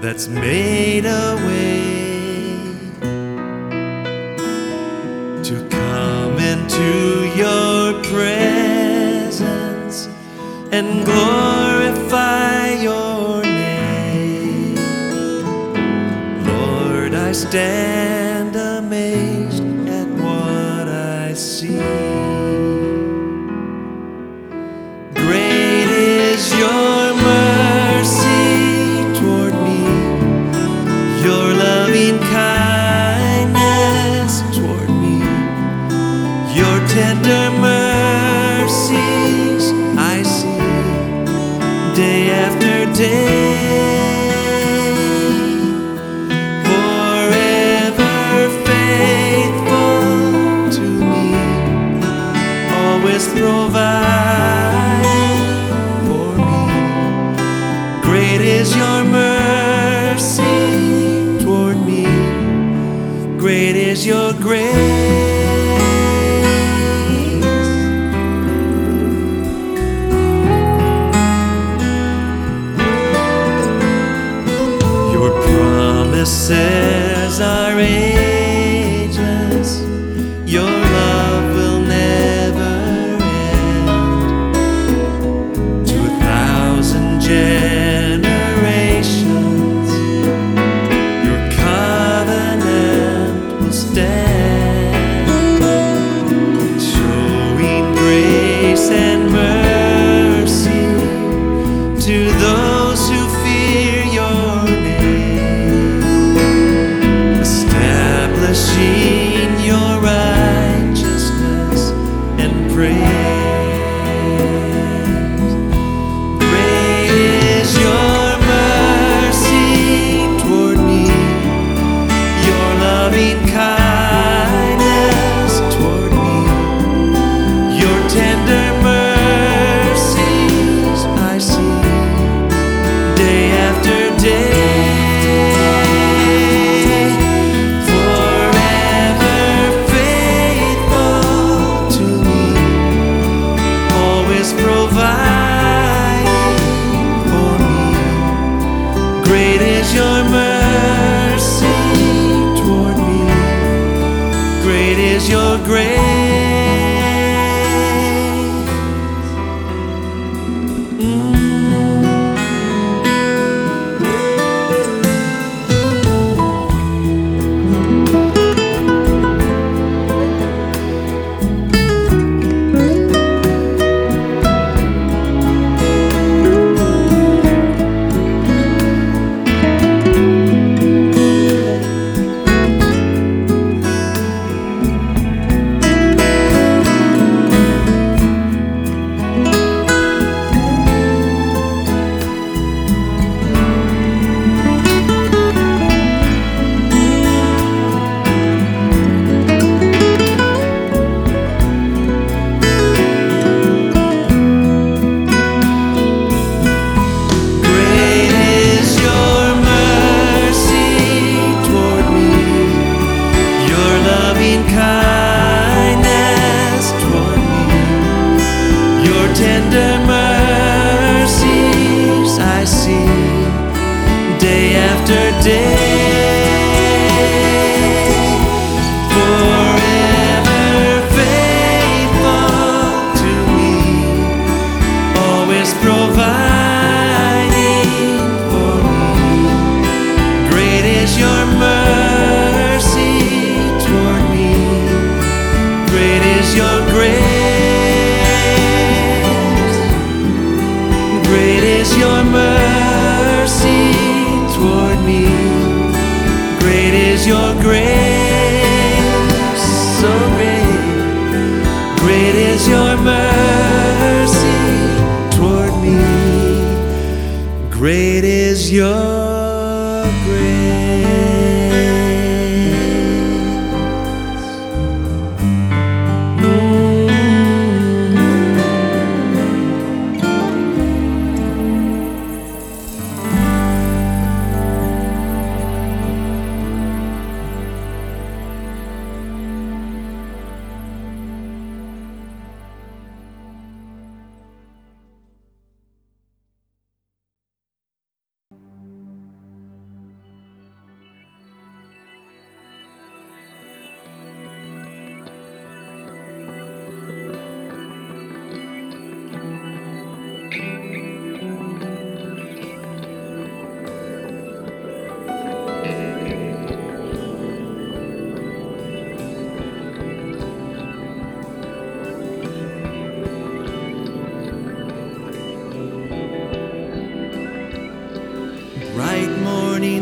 that's made a way to come into your presence and glorify your name. Lord, I stand.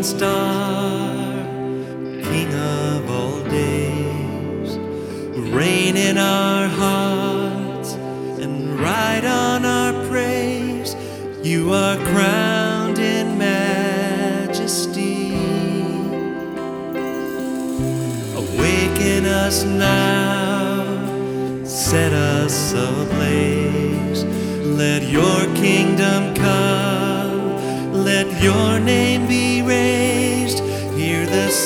star, King of all days, reign in our hearts and ride on our praise. You are crowned in majesty. Awaken us now, set us ablaze. Let your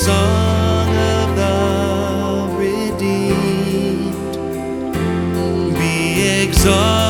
song of the redeemed be exalted.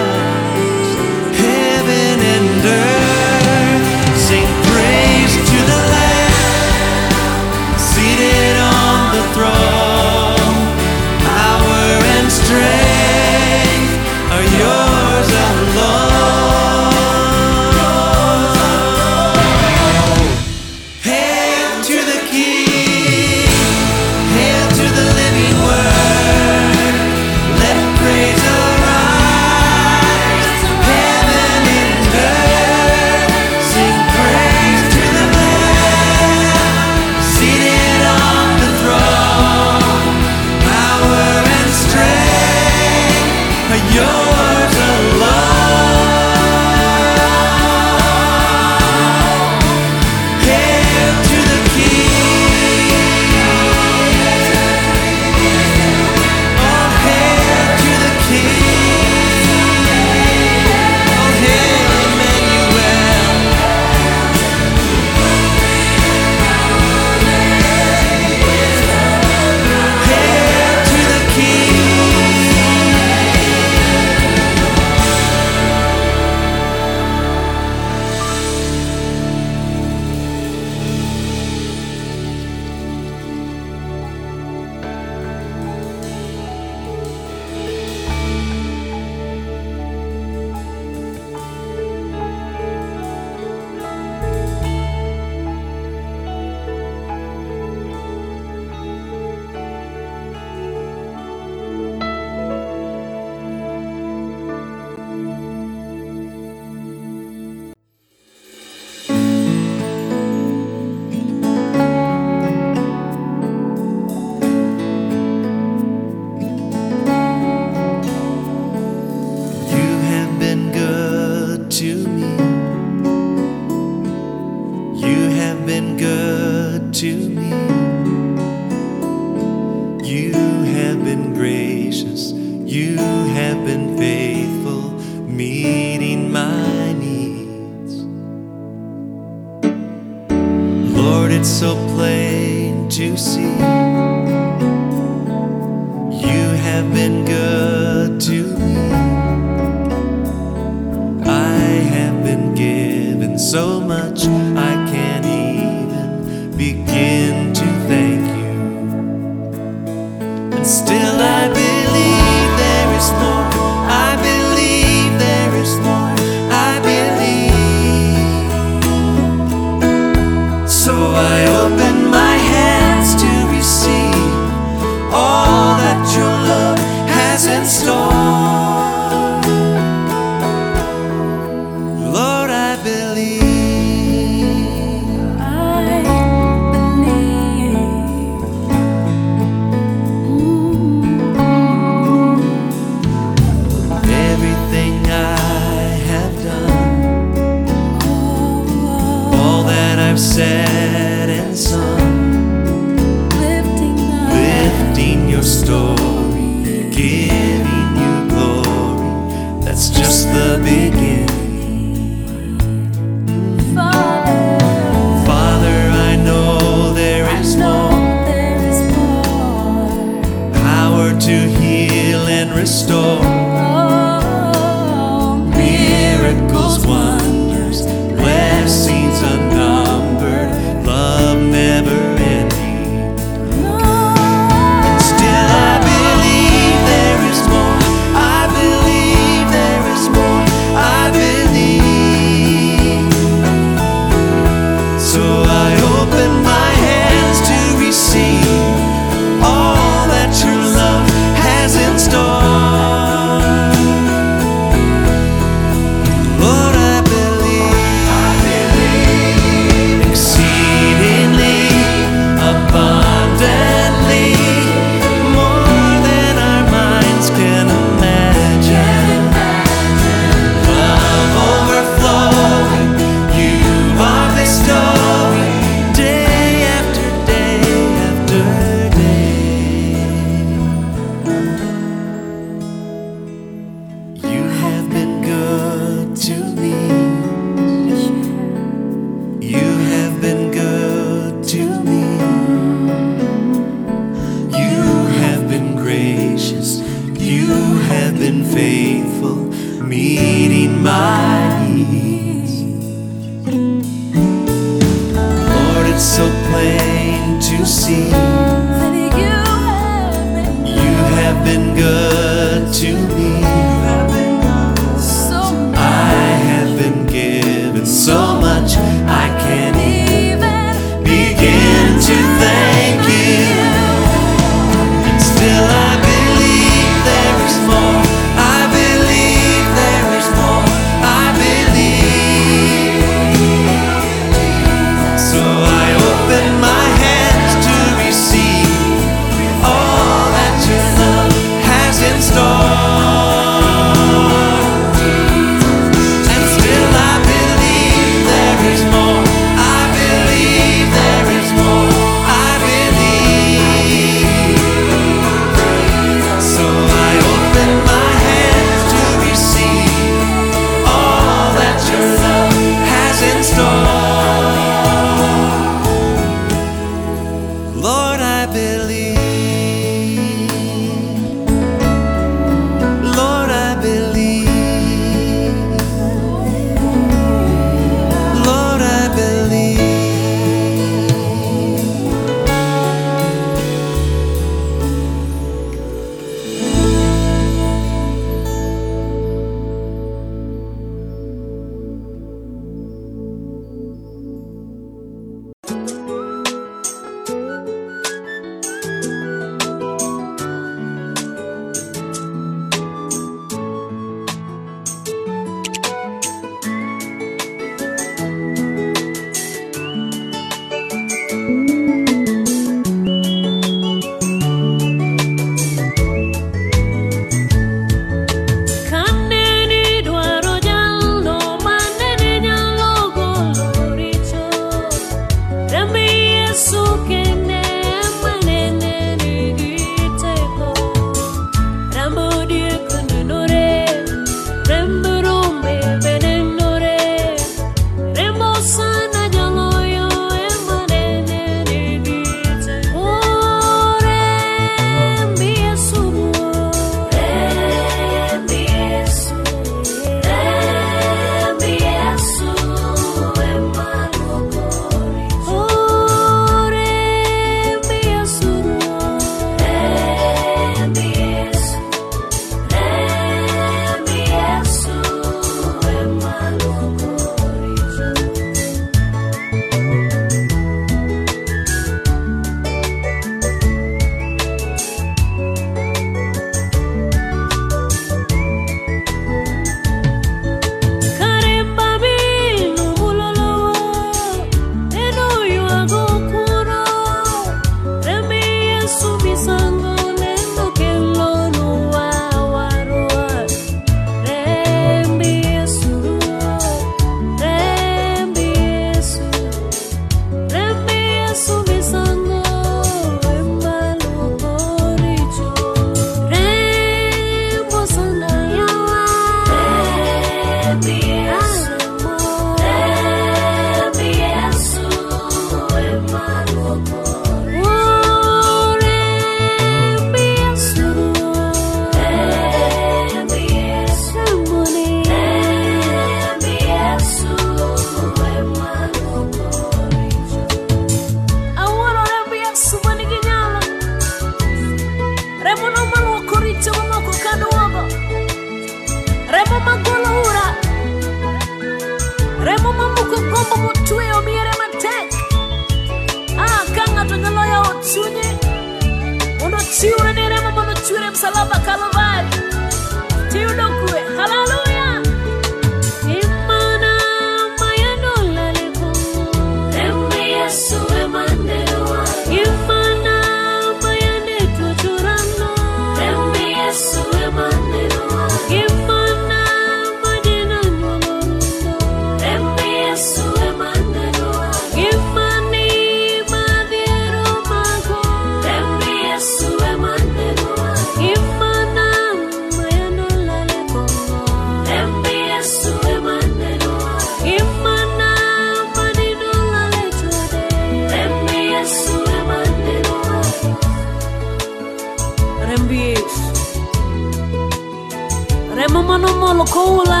Remo manomolo koula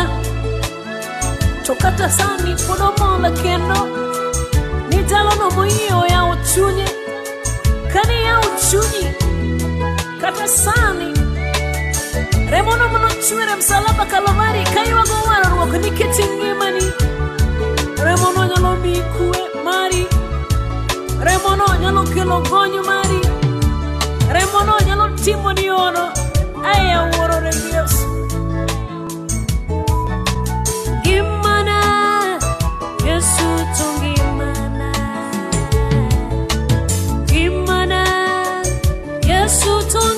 to kata sani pod omolo kendo ni jalono moyiewo yawo chunye kane yawo chunyi kata sani remono manochwere msalaba kalvari kaywago warruok nikech ngimani remono nyalo miyi kwe mari remono nyalo kelo gony mari. Remono nyalo timo ni oro aya wuoro rem yesu Yesus tuh